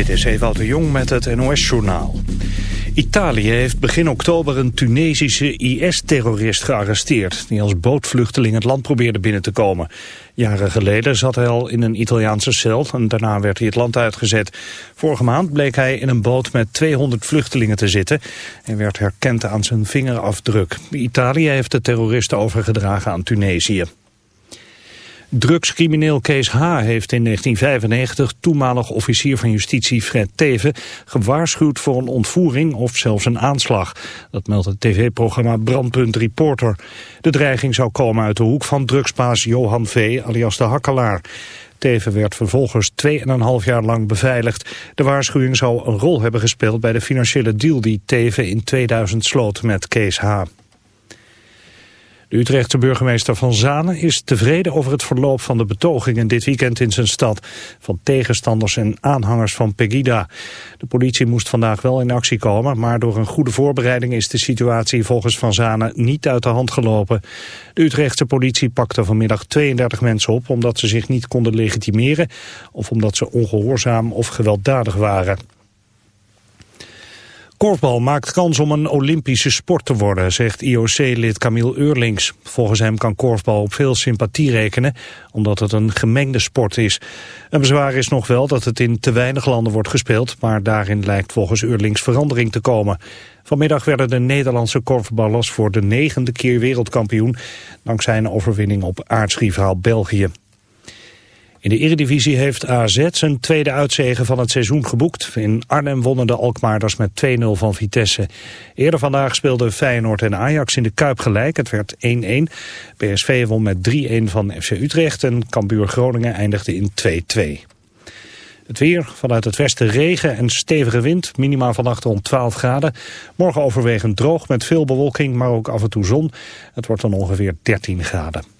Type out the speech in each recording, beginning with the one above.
Dit is Ewout de Jong met het NOS-journaal. Italië heeft begin oktober een Tunesische IS-terrorist gearresteerd... die als bootvluchteling het land probeerde binnen te komen. Jaren geleden zat hij al in een Italiaanse cel en daarna werd hij het land uitgezet. Vorige maand bleek hij in een boot met 200 vluchtelingen te zitten... en werd herkend aan zijn vingerafdruk. Italië heeft de terroristen overgedragen aan Tunesië. Drugscrimineel Kees H. heeft in 1995 toenmalig officier van justitie Fred Teven gewaarschuwd voor een ontvoering of zelfs een aanslag. Dat meldt het tv-programma Brandpunt Reporter. De dreiging zou komen uit de hoek van drugspaas Johan V. alias de Hakkelaar. Teven werd vervolgens 2,5 jaar lang beveiligd. De waarschuwing zou een rol hebben gespeeld bij de financiële deal die Teven in 2000 sloot met Kees H. De Utrechtse burgemeester Van Zanen is tevreden over het verloop van de betogingen dit weekend in zijn stad. Van tegenstanders en aanhangers van Pegida. De politie moest vandaag wel in actie komen, maar door een goede voorbereiding is de situatie volgens Van Zanen niet uit de hand gelopen. De Utrechtse politie pakte vanmiddag 32 mensen op omdat ze zich niet konden legitimeren of omdat ze ongehoorzaam of gewelddadig waren. Korfbal maakt kans om een Olympische sport te worden, zegt IOC-lid Camille Eurlings. Volgens hem kan korfbal op veel sympathie rekenen, omdat het een gemengde sport is. Een bezwaar is nog wel dat het in te weinig landen wordt gespeeld, maar daarin lijkt volgens Eurlings verandering te komen. Vanmiddag werden de Nederlandse korfballers voor de negende keer wereldkampioen, dankzij een overwinning op aardsrivaal België. In de Eredivisie heeft AZ zijn tweede uitzegen van het seizoen geboekt. In Arnhem wonnen de Alkmaarders met 2-0 van Vitesse. Eerder vandaag speelden Feyenoord en Ajax in de Kuip gelijk. Het werd 1-1. PSV won met 3-1 van FC Utrecht en Cambuur Groningen eindigde in 2-2. Het weer, vanuit het westen regen en stevige wind, minimaal vannacht rond 12 graden. Morgen overwegend droog met veel bewolking, maar ook af en toe zon. Het wordt dan ongeveer 13 graden.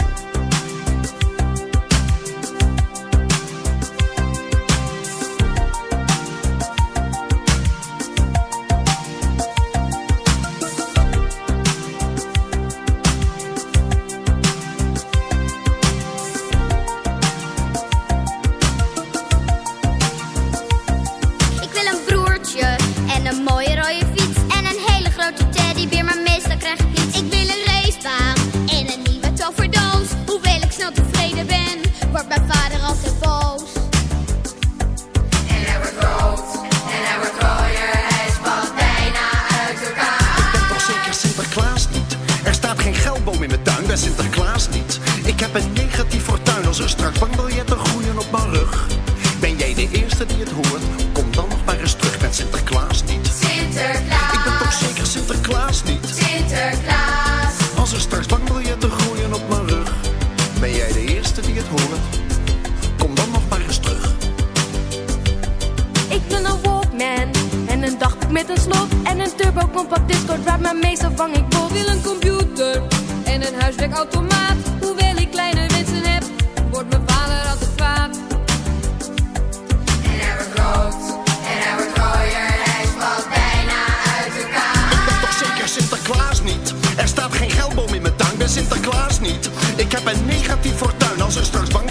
Sinterklaas niet. Sinterklaas.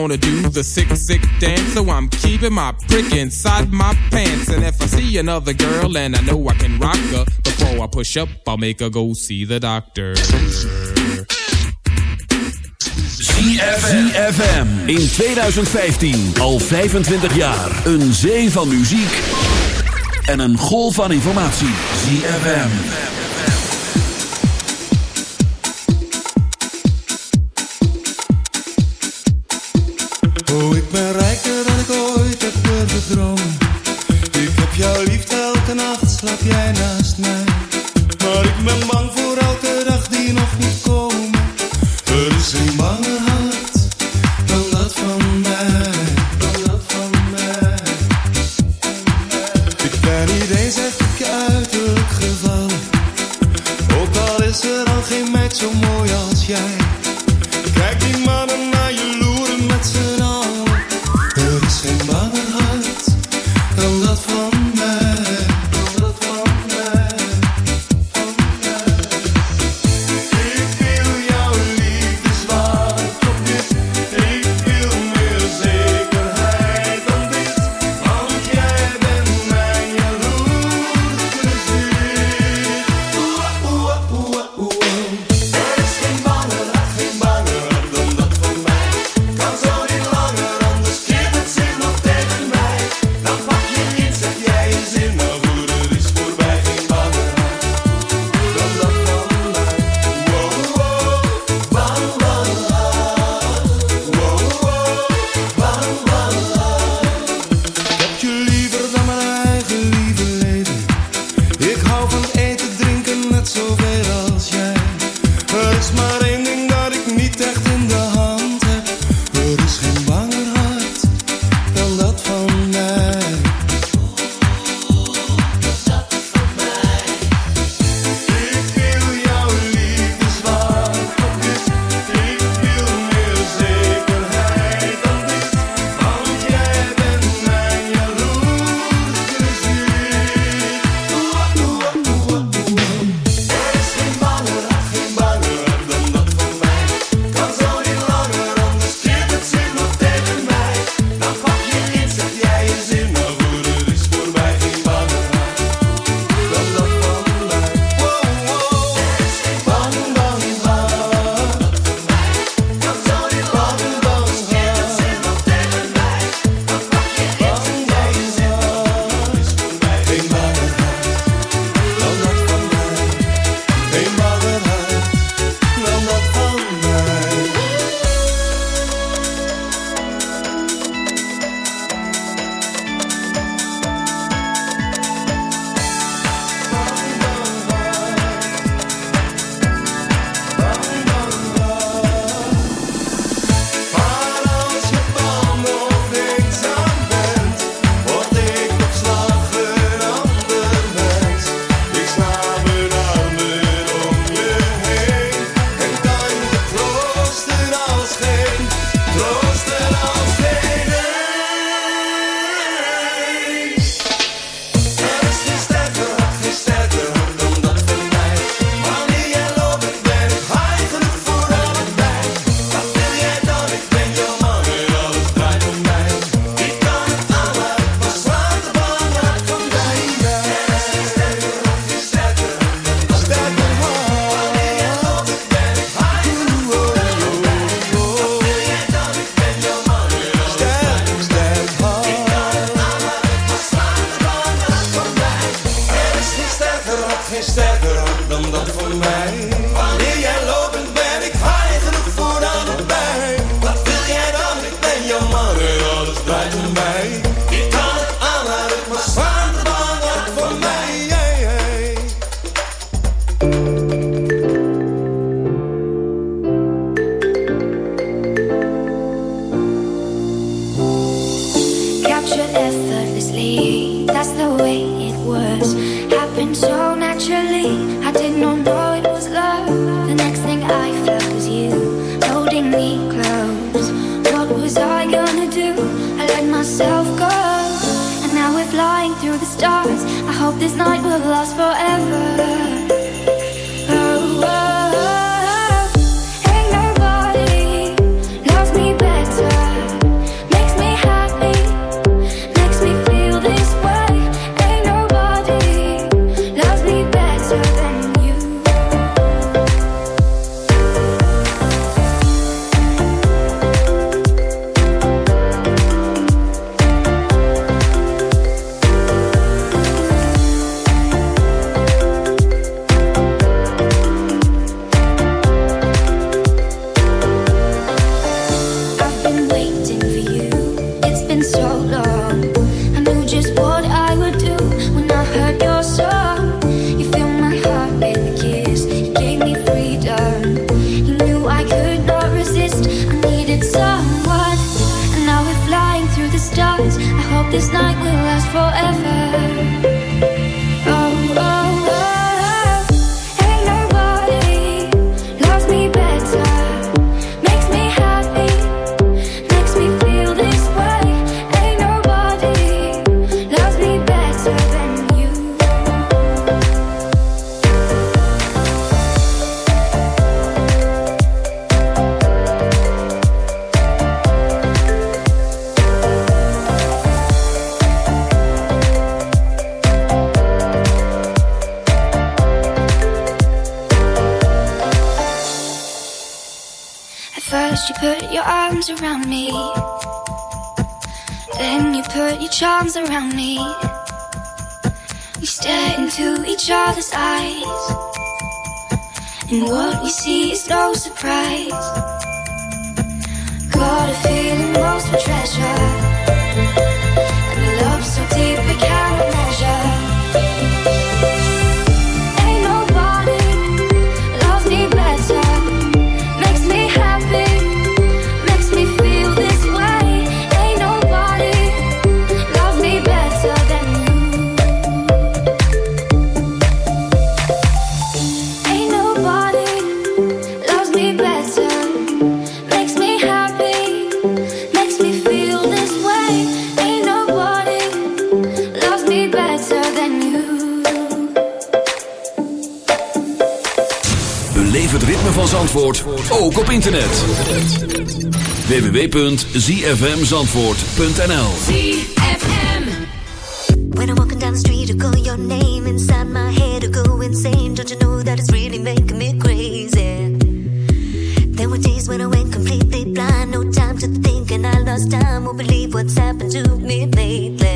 wanna do the sick, sick dance. So I'm keeping my prick inside my pants. And if I see another girl and I know I can rock her, before I push up, I'll make her go see the doctor. ZFM. In 2015, al 25 jaar. Een zee van muziek en een golf van informatie. ZFM. internet. www.zfmzandvoort.nl When I'm walking down the street, I call your name inside my head, I go insane. Don't you know that it's really making me crazy? There were days when I went completely blind, no time to think, and I lost time. Won't believe what's happened to me lately.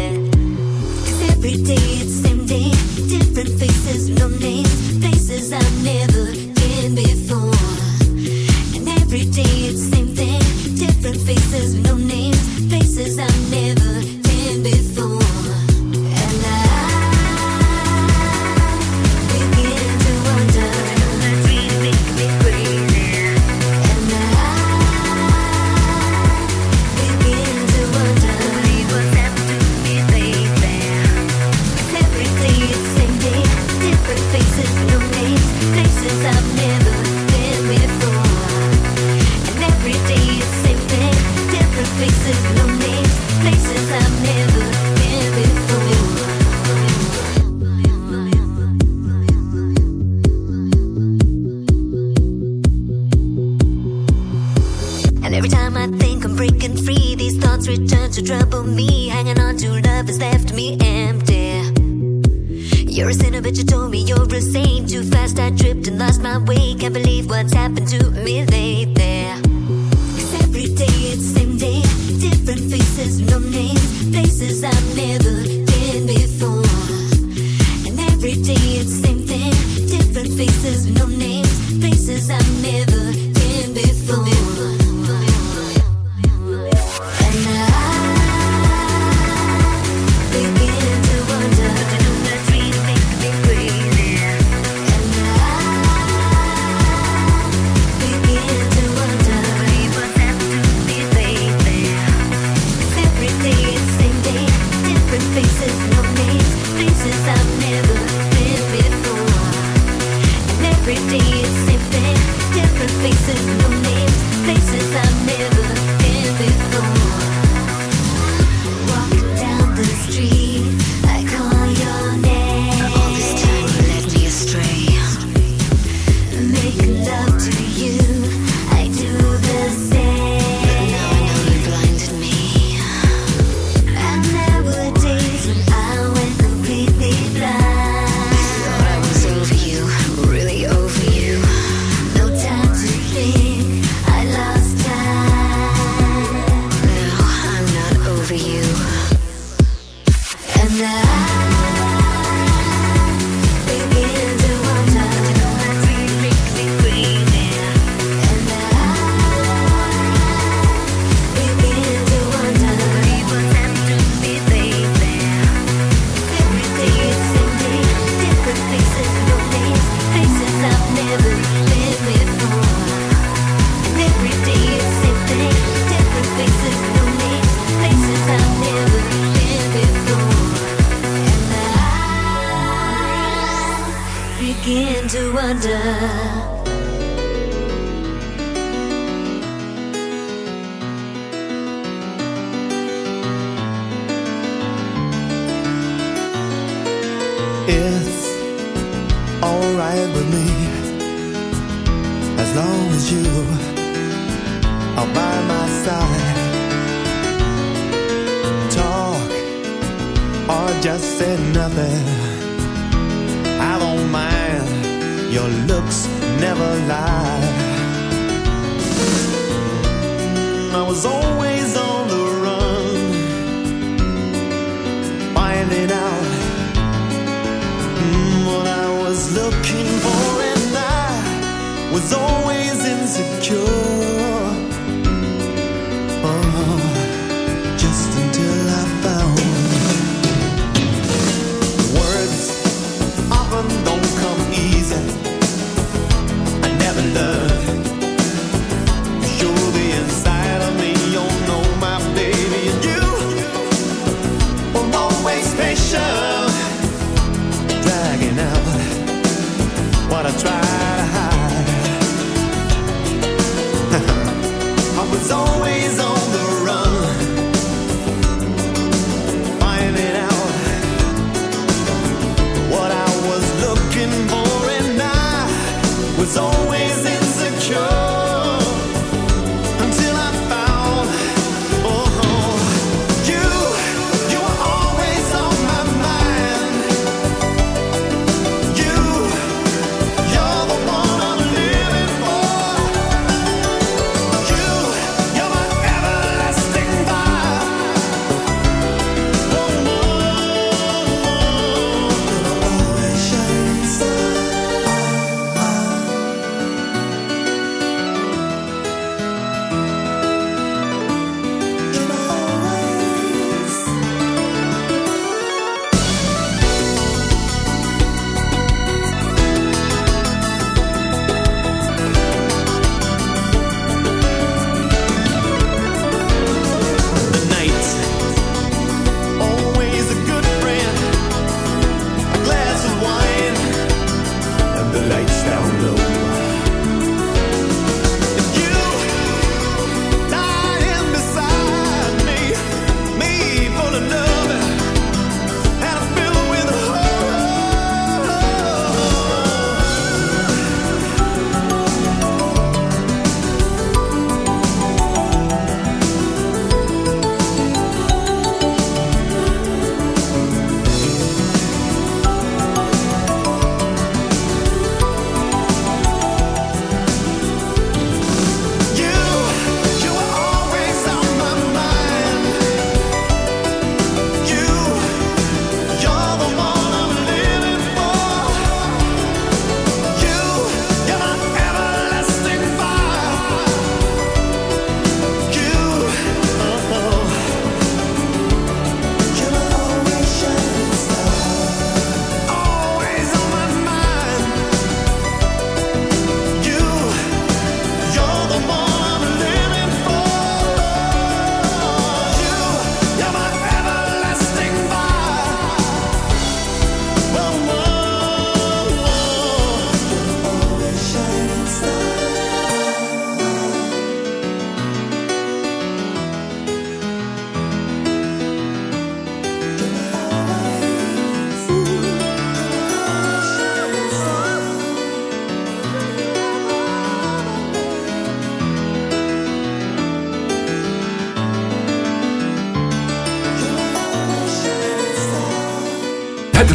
was always on the run, finding out mm, what I was looking for, and I was always.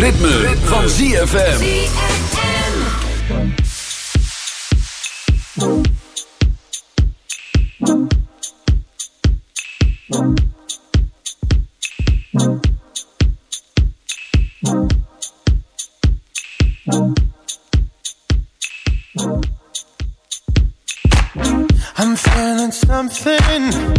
ritme, ritme. van ZFM. I'm feeling something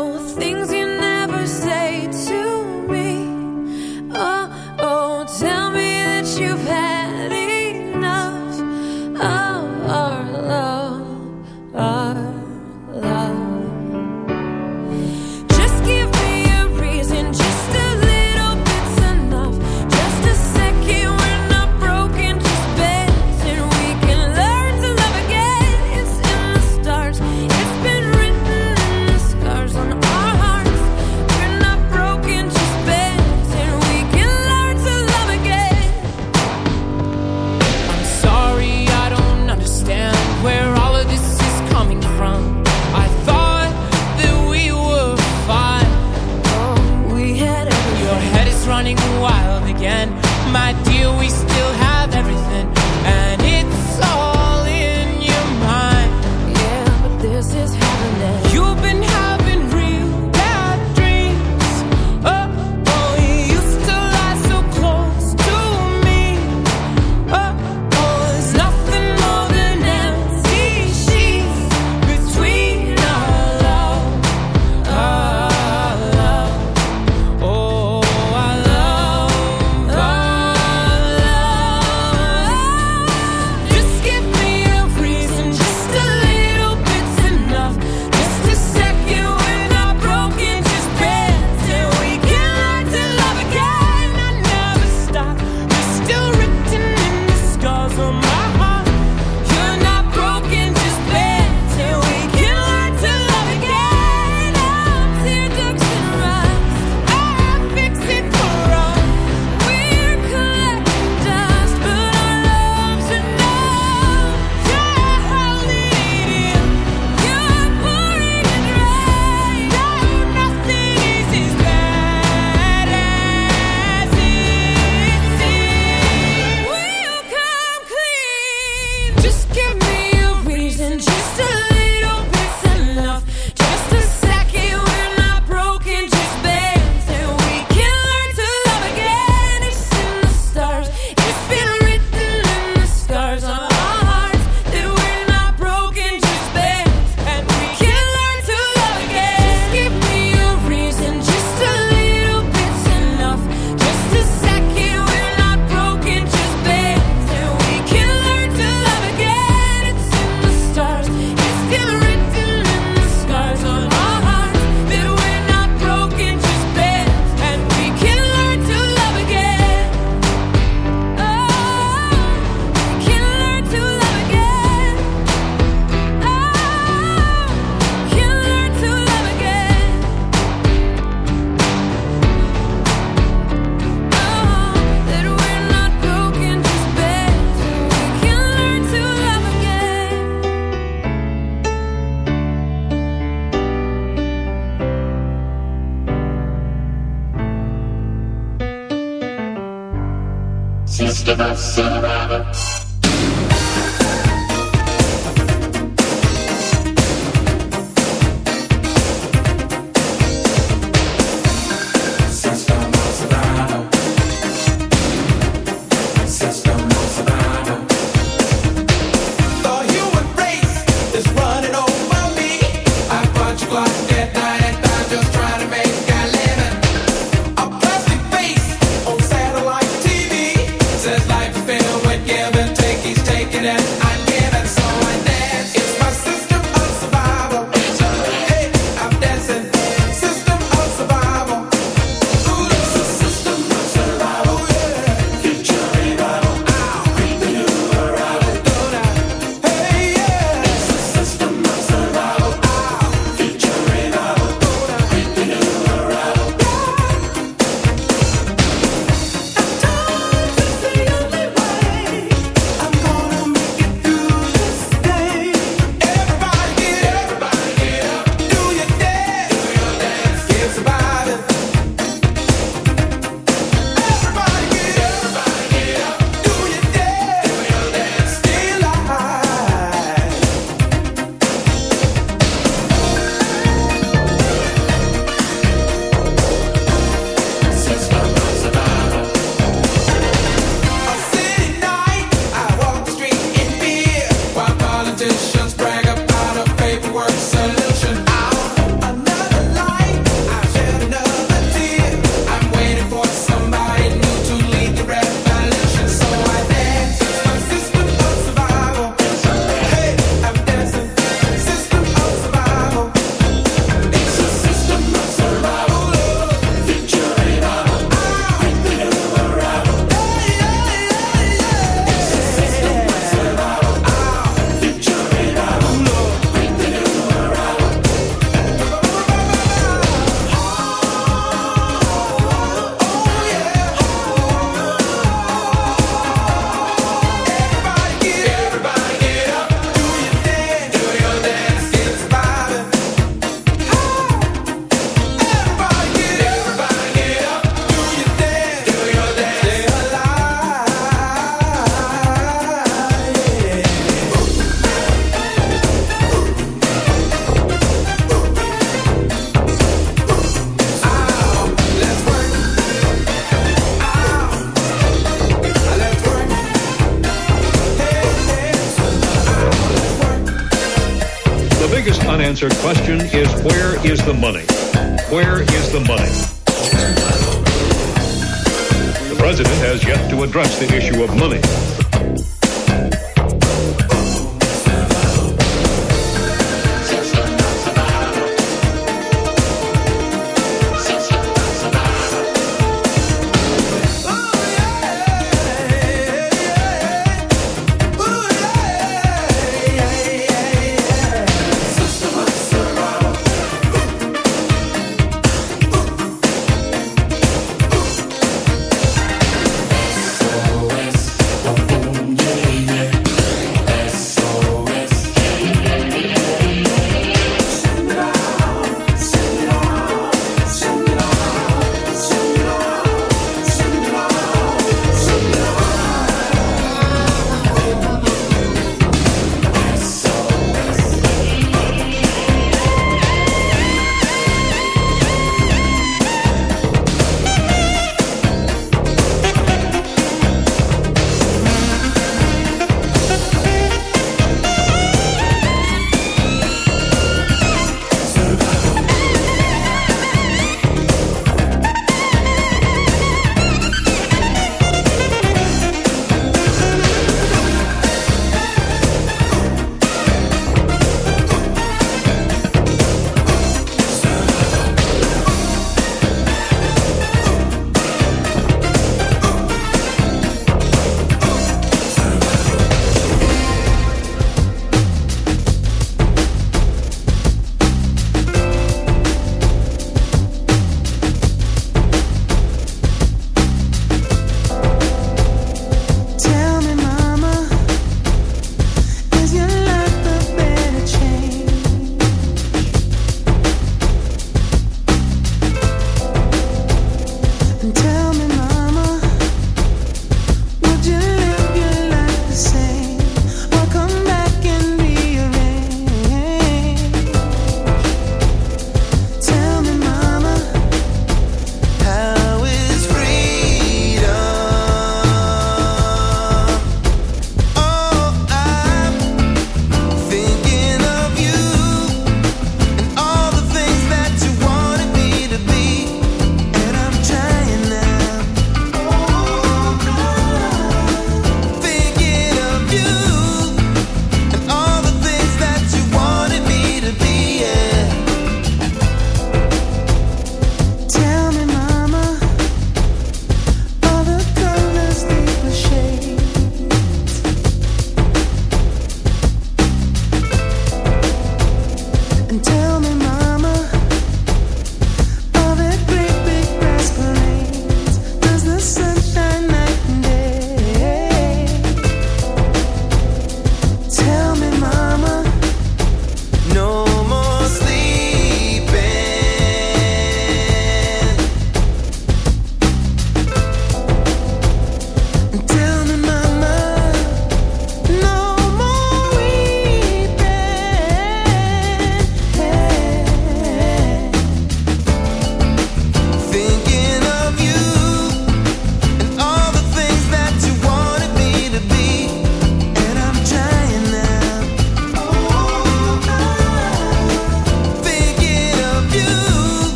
The money?